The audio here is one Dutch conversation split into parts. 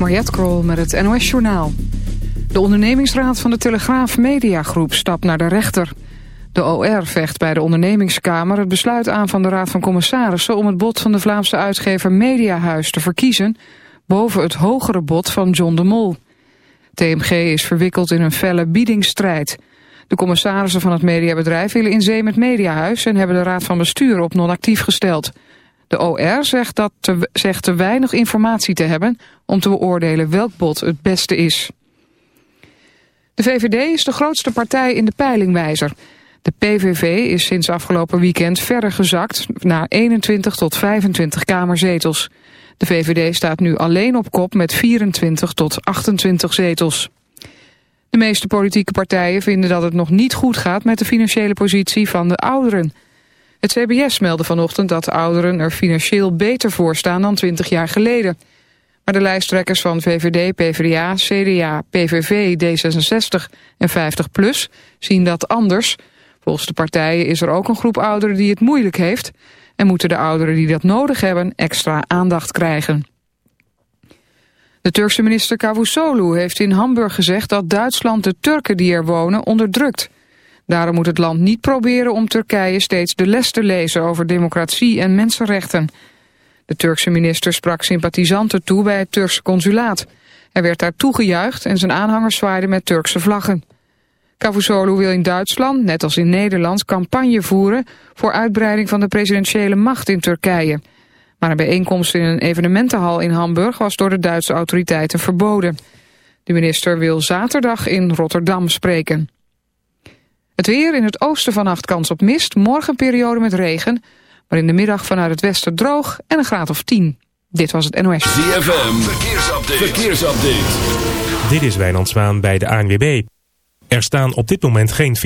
Mariette Krol met het NOS Journaal. De ondernemingsraad van de Telegraaf Mediagroep stapt naar de rechter. De OR vecht bij de ondernemingskamer het besluit aan van de Raad van Commissarissen... om het bod van de Vlaamse uitgever Mediahuis te verkiezen... boven het hogere bod van John de Mol. TMG is verwikkeld in een felle biedingsstrijd. De commissarissen van het mediabedrijf willen in zee met Mediahuis... en hebben de Raad van Bestuur op non-actief gesteld... De OR zegt, dat te, te weinig informatie te hebben om te beoordelen welk bod het beste is. De VVD is de grootste partij in de peilingwijzer. De PVV is sinds afgelopen weekend verder gezakt naar 21 tot 25 kamerzetels. De VVD staat nu alleen op kop met 24 tot 28 zetels. De meeste politieke partijen vinden dat het nog niet goed gaat met de financiële positie van de ouderen. Het CBS meldde vanochtend dat de ouderen er financieel beter voor staan dan 20 jaar geleden. Maar de lijsttrekkers van VVD, PvdA, CDA, PVV, D66 en 50PLUS zien dat anders. Volgens de partijen is er ook een groep ouderen die het moeilijk heeft... en moeten de ouderen die dat nodig hebben extra aandacht krijgen. De Turkse minister Cavusoglu heeft in Hamburg gezegd dat Duitsland de Turken die er wonen onderdrukt... Daarom moet het land niet proberen om Turkije steeds de les te lezen over democratie en mensenrechten. De Turkse minister sprak sympathisanten toe bij het Turkse consulaat. Hij werd daar toegejuicht en zijn aanhangers zwaaiden met Turkse vlaggen. Cavusoglu wil in Duitsland, net als in Nederland, campagne voeren voor uitbreiding van de presidentiële macht in Turkije. Maar een bijeenkomst in een evenementenhal in Hamburg was door de Duitse autoriteiten verboden. De minister wil zaterdag in Rotterdam spreken. Weer in het oosten vannacht kans op mist. Morgen periode met regen. Maar in de middag vanuit het westen droog en een graad of 10. Dit was het NOS. ZFM. Verkeersupdate. Verkeersupdate. Dit is Wijnand Zwaan bij de ANWB. Er staan op dit moment geen...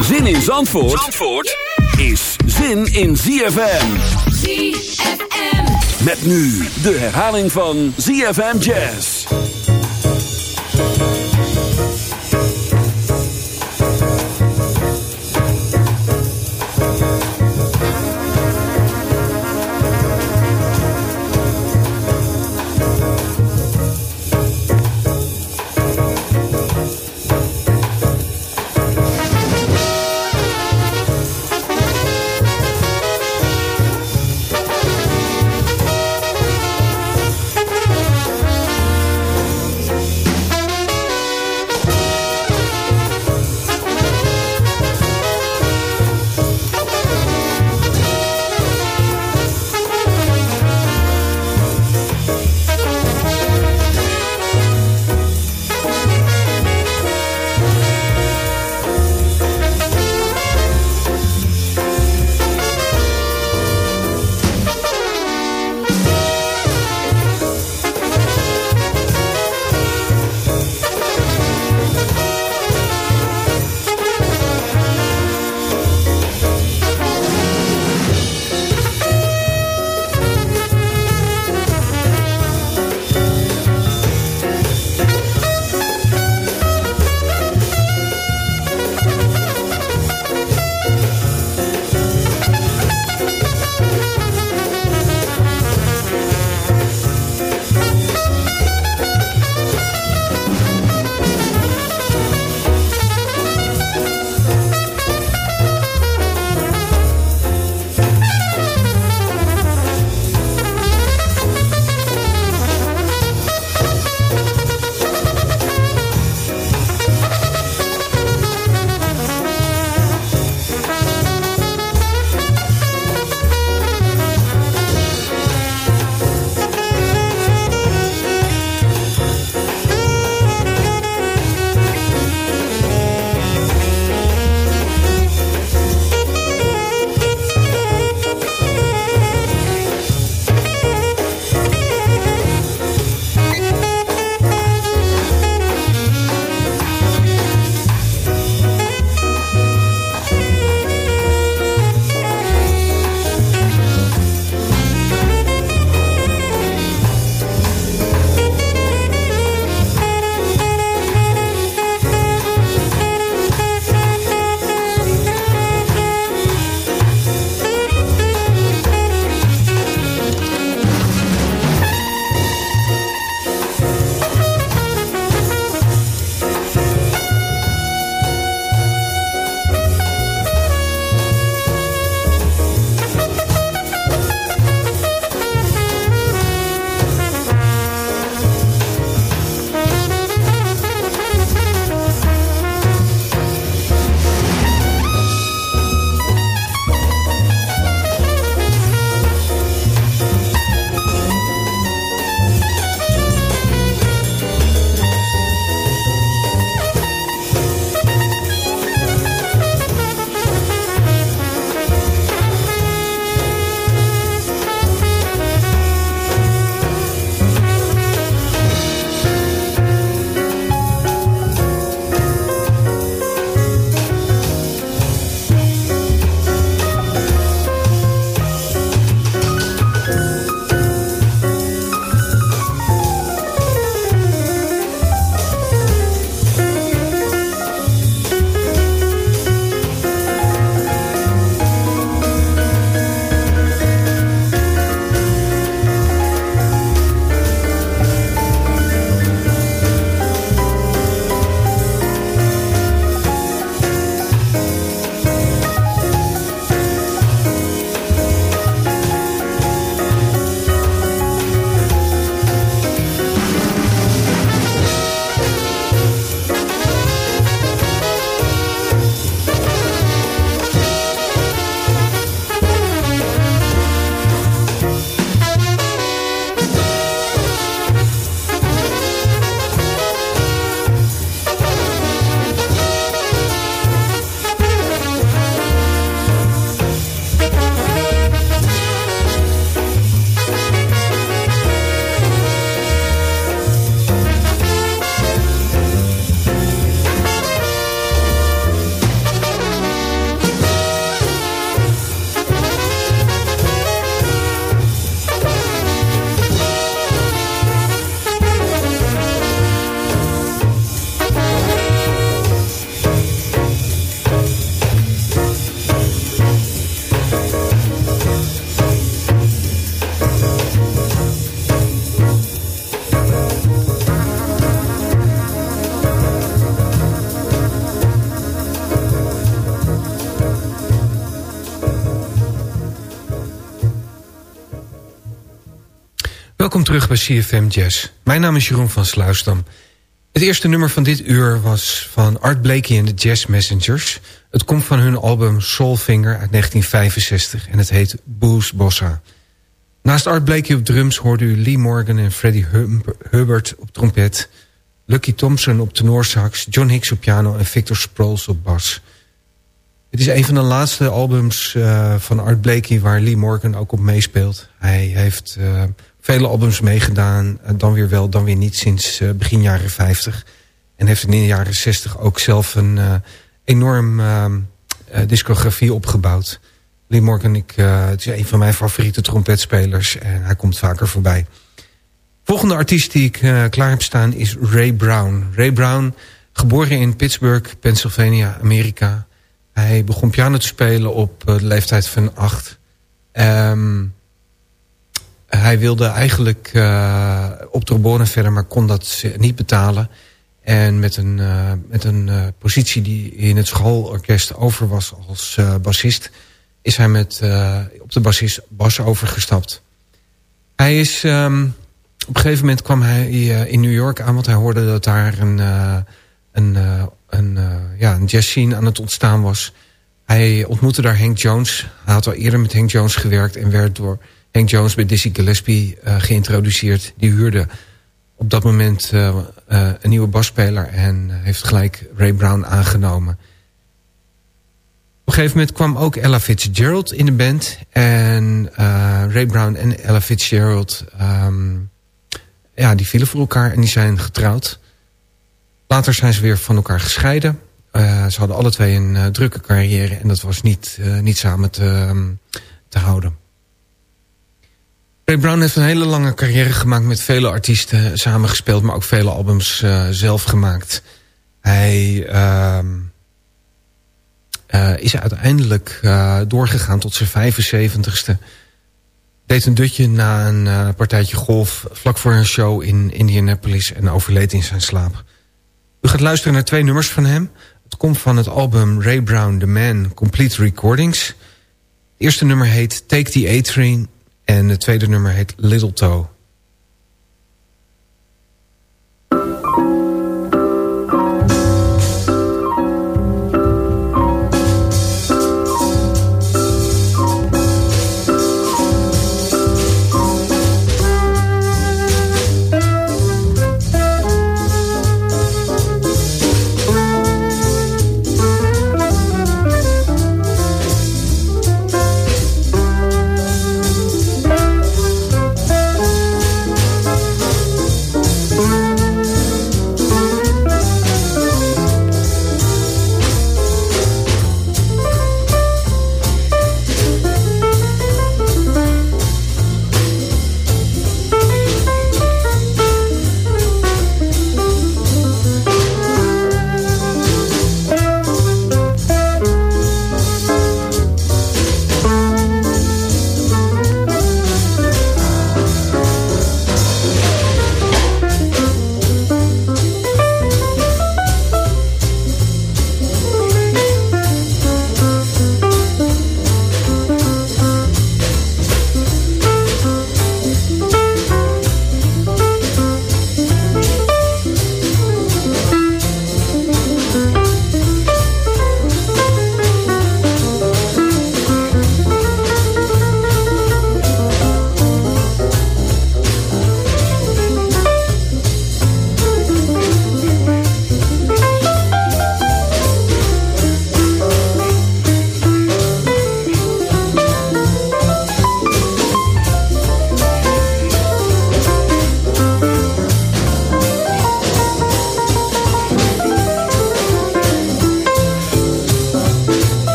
Zin in Zandvoort, Zandvoort is zin in ZFM. ZFM. Met nu de herhaling van ZFM Jazz. Bye. Welkom terug bij CFM Jazz. Mijn naam is Jeroen van Sluisdam. Het eerste nummer van dit uur was van Art Blakey en de Jazz Messengers. Het komt van hun album Soulfinger uit 1965 en het heet Booze Bossa. Naast Art Blakey op drums hoorde u Lee Morgan en Freddie Hubbard op trompet... Lucky Thompson op tenorsax, John Hicks op piano en Victor Sproles op bas. Het is een van de laatste albums uh, van Art Blakey waar Lee Morgan ook op meespeelt. Hij heeft uh, vele albums meegedaan, uh, dan weer wel, dan weer niet sinds begin jaren 50. En heeft in de jaren 60 ook zelf een enorm discografie opgebouwd. Lee Morgan, ik, het is een van mijn favoriete trompetspelers en hij komt vaker voorbij. Volgende artiest die ik klaar heb staan is Ray Brown. Ray Brown, geboren in Pittsburgh, Pennsylvania, Amerika... Hij begon piano te spelen op eh, de leeftijd van acht. Um, hij wilde eigenlijk uh, op trombone verder, maar kon dat niet betalen. En met een, uh, met een uh, positie die in het schoolorkest over was als bassist... is hij met, op de bassist, bas overgestapt. Hij is... Um, op een gegeven moment kwam hij in New York aan... want hij hoorde dat daar een, een een, ja, een jazz scene aan het ontstaan was. Hij ontmoette daar Hank Jones. Hij had al eerder met Hank Jones gewerkt... en werd door Hank Jones bij Dizzy Gillespie uh, geïntroduceerd. Die huurde op dat moment uh, een nieuwe basspeler... en heeft gelijk Ray Brown aangenomen. Op een gegeven moment kwam ook Ella Fitzgerald in de band. En Ray Brown en Ella Fitzgerald... Um, ja, die vielen voor elkaar en die zijn getrouwd. Later zijn ze weer van elkaar gescheiden. Ze hadden alle twee een drukke carrière en dat was niet, niet samen te, um, te houden. Ray Brown heeft een hele lange carrière gemaakt met vele artiesten samengespeeld, maar ook vele albums zelf gemaakt. Hij ehm, is uiteindelijk doorgegaan tot zijn 75ste. Deed een dutje na een partijtje golf vlak voor een show in Indianapolis en overleed in zijn slaap. U gaat luisteren naar twee nummers van hem. Het komt van het album Ray Brown The Man Complete Recordings. Het eerste nummer heet Take the A-Train en het tweede nummer heet Little Toe.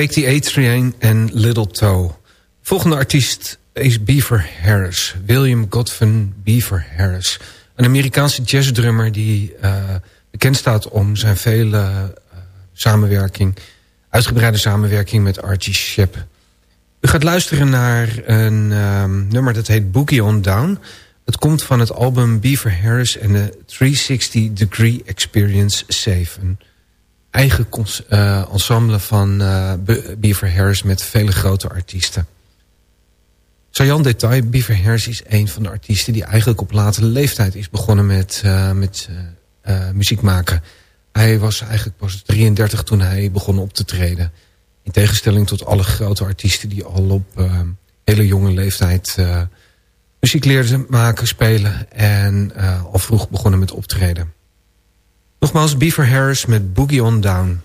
Take the A-Train en Little Toe. Volgende artiest is Beaver Harris. William Godwin Beaver Harris. Een Amerikaanse jazzdrummer die uh, bekend staat om zijn vele uh, samenwerking... uitgebreide samenwerking met Archie Shepp. U gaat luisteren naar een um, nummer dat heet Boogie on Down. Het komt van het album Beaver Harris en de 360 Degree Experience 7 eigen uh, ensemble van uh, Beaver Harris met vele grote artiesten. Sajan detail, Beaver Harris is een van de artiesten die eigenlijk op latere leeftijd is begonnen met, uh, met muziek maken. Hij was eigenlijk pas 33 toen hij begon op te treden. In tegenstelling tot alle grote artiesten die al op hele jonge leeftijd muziek leerden maken, spelen en al vroeg begonnen met optreden. Nogmaals Beaver Harris met Boogie on Down.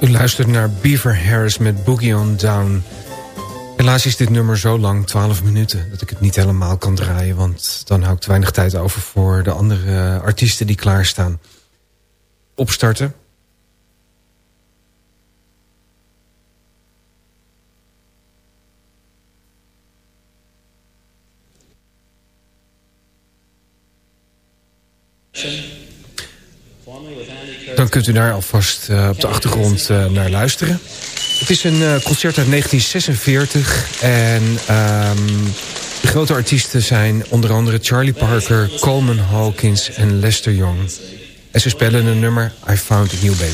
Luistert naar Beaver Harris met Boogie on Down. Helaas is dit nummer zo lang, 12 minuten, dat ik het niet helemaal kan draaien... want dan hou ik te weinig tijd over voor de andere artiesten die klaarstaan. Opstarten. Kunt u daar alvast uh, op de achtergrond uh, naar luisteren. Het is een uh, concert uit 1946 en um, de grote artiesten zijn onder andere Charlie Parker, Coleman Hawkins en Lester Young. En ze spelen een nummer I Found a New Baby.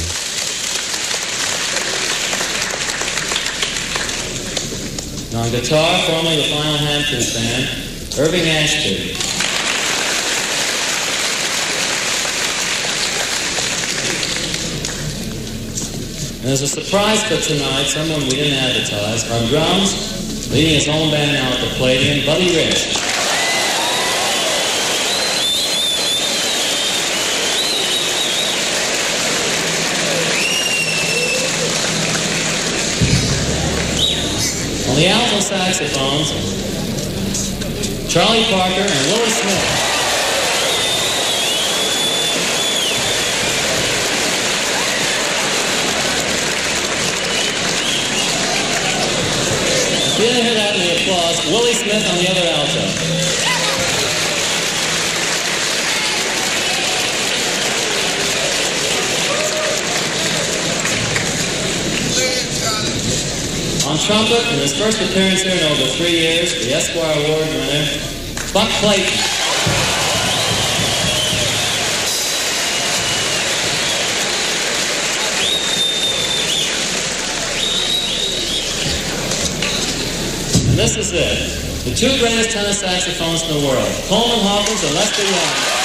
On guitar, formerly the Final Hamptons band, Irving Ashby. And as a surprise for tonight, someone we didn't advertise, on drums, leading his own band now at the Palladium, Buddy Rich. On the alto saxophones, Charlie Parker and Willie Smith. You didn't hear that in the applause. Willie Smith on the other alto. On trumpet, in his first appearance here in over three years, the Esquire Award winner, Buck Clayton. And this is it. The two greatest tenor saxophones in the world, Coleman Hawkins and Lester Young.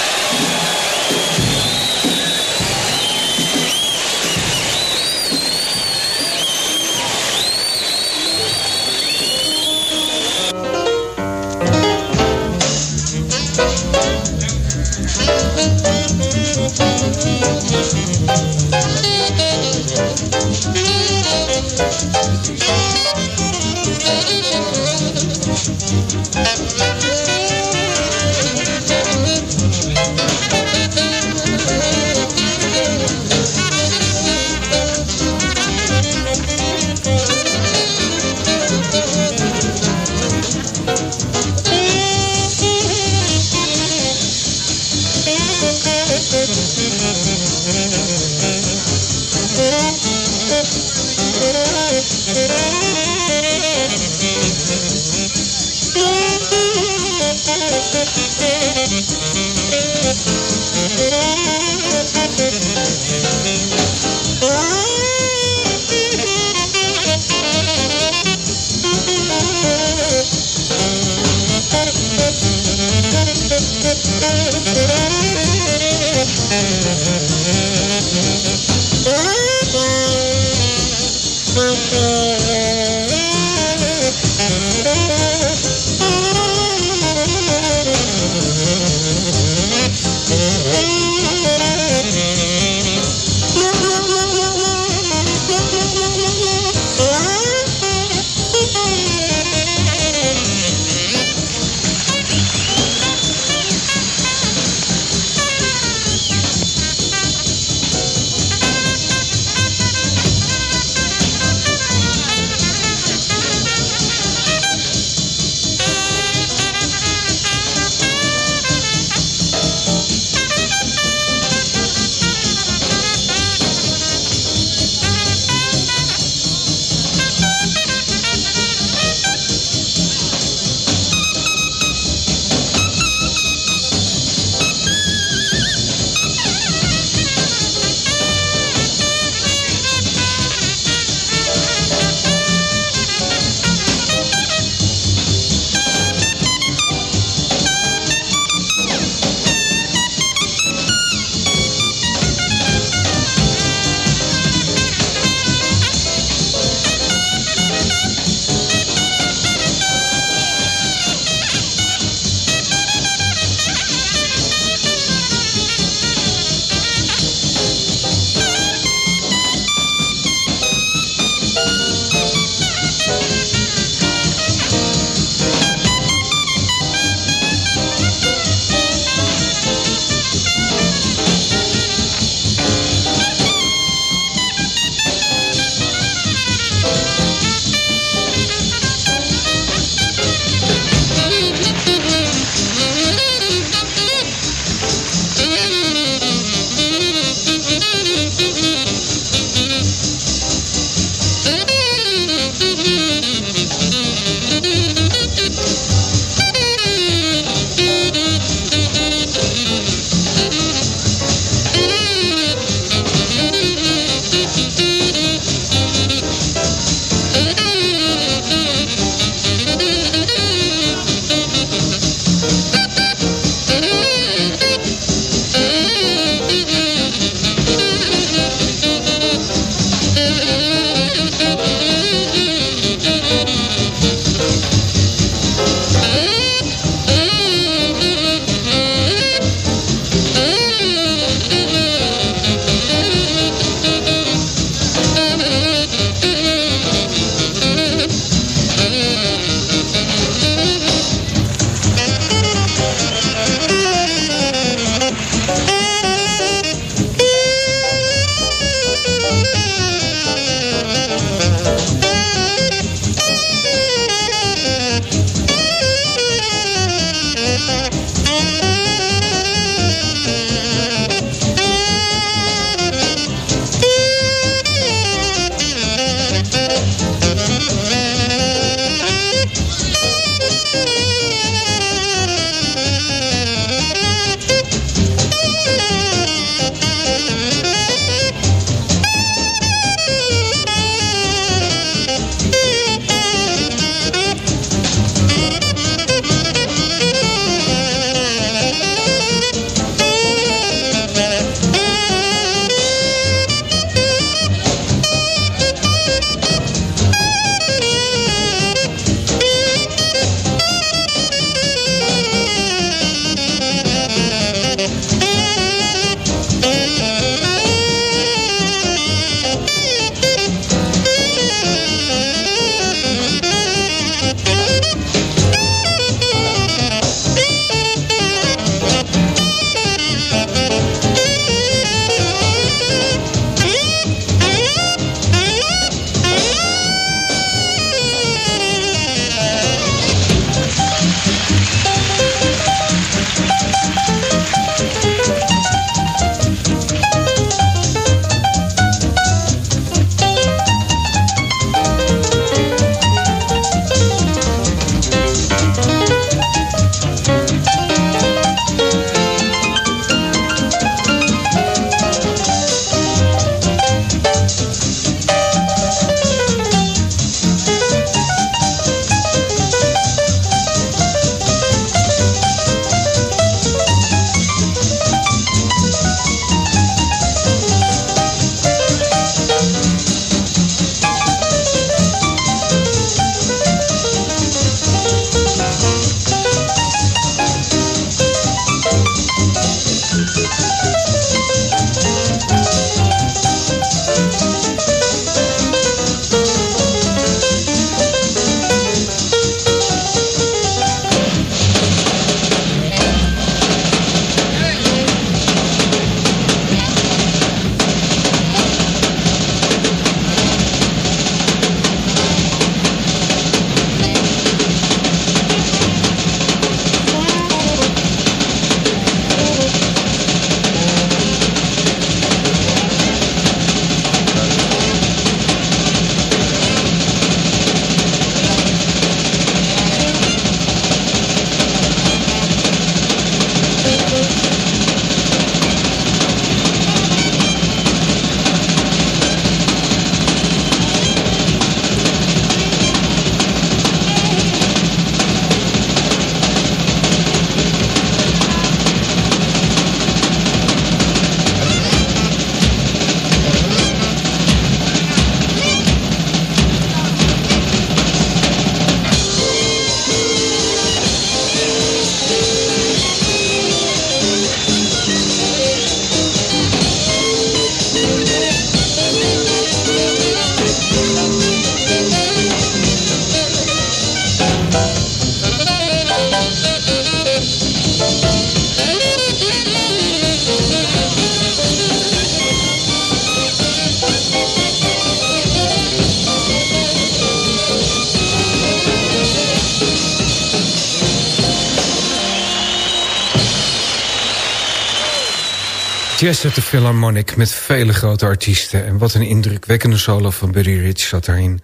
Jazz at the Philharmonic met vele grote artiesten. En wat een indrukwekkende solo van Buddy Rich zat daarin.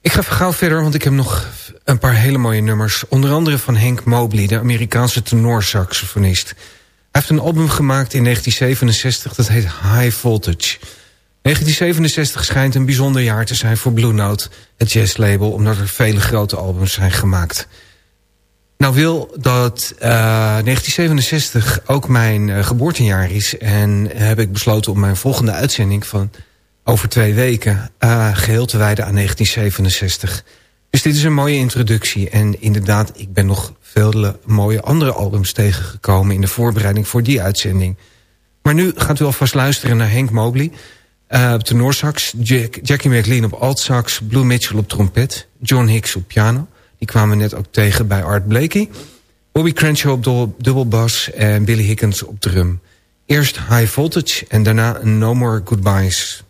Ik ga gauw verder, want ik heb nog een paar hele mooie nummers. Onder andere van Hank Mobley, de Amerikaanse tenorsaxofonist. Hij heeft een album gemaakt in 1967, dat heet High Voltage. 1967 schijnt een bijzonder jaar te zijn voor Blue Note, het jazzlabel... omdat er vele grote albums zijn gemaakt... Nou wil dat 1967 eh, ook mijn uh, geboortejaar is... en heb ik besloten om mijn volgende uitzending van over twee weken... Uh, geheel te wijden aan 1967. Dus dit is een mooie introductie. En inderdaad, ik ben nog veel mooie andere albums tegengekomen... in de voorbereiding voor die uitzending. Maar nu gaat u alvast luisteren naar Hank Mobley... op tenorsax, Jack, Jackie McLean op altsax... Blue Mitchell op trompet, John Hicks op piano... Die kwamen we net ook tegen bij Art Blakey. Bobby Crenshaw op dubbelbas en Billy Hickens op drum. Eerst High Voltage en daarna No More Goodbyes.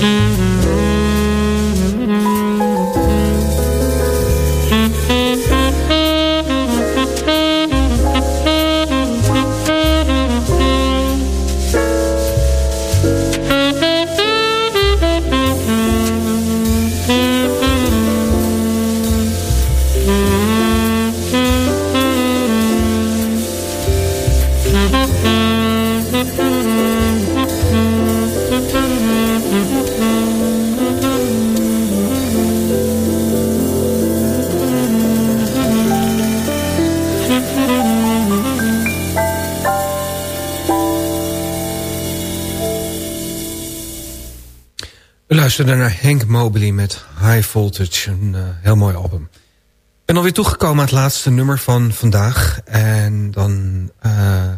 Mm-hmm. Luisterde naar Hank Mobley met High Voltage. Een uh, heel mooi album. Ik ben alweer toegekomen aan het laatste nummer van vandaag. En dan uh,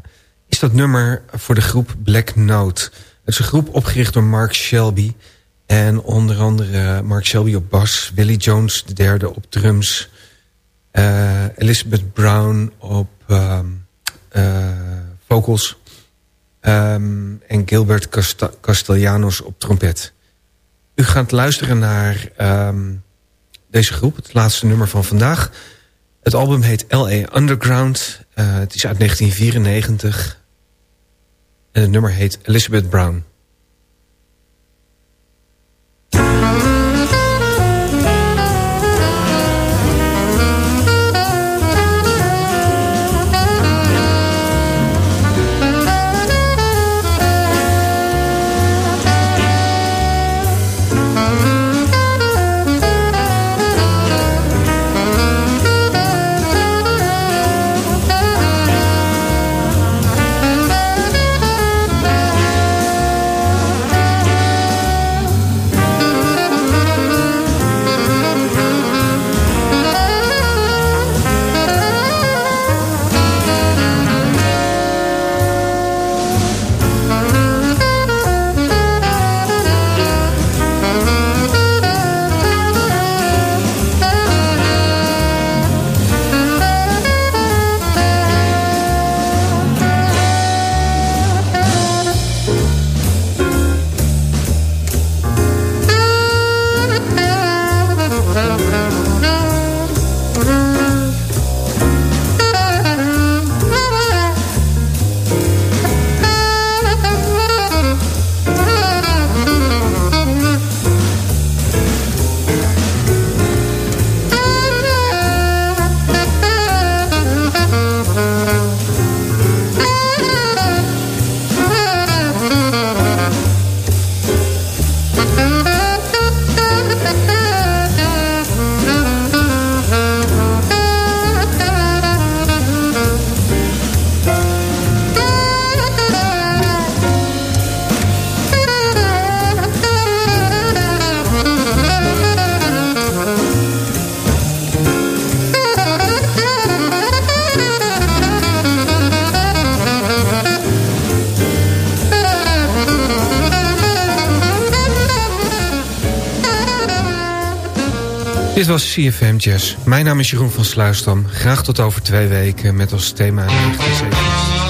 is dat nummer voor de groep Black Note. Het is een groep opgericht door Mark Shelby. En onder andere Mark Shelby op bas. Willie Jones de derde op drums. Uh, Elizabeth Brown op vocals. Um, en Gilbert Cast Castellanos op trompet. U gaat luisteren naar um, deze groep, het laatste nummer van vandaag. Het album heet L.A. Underground. Uh, het is uit 1994. En het nummer heet Elizabeth Brown. Was CFM Jazz. Mijn naam is Jeroen van Sluisdam. Graag tot over twee weken met als thema 1970.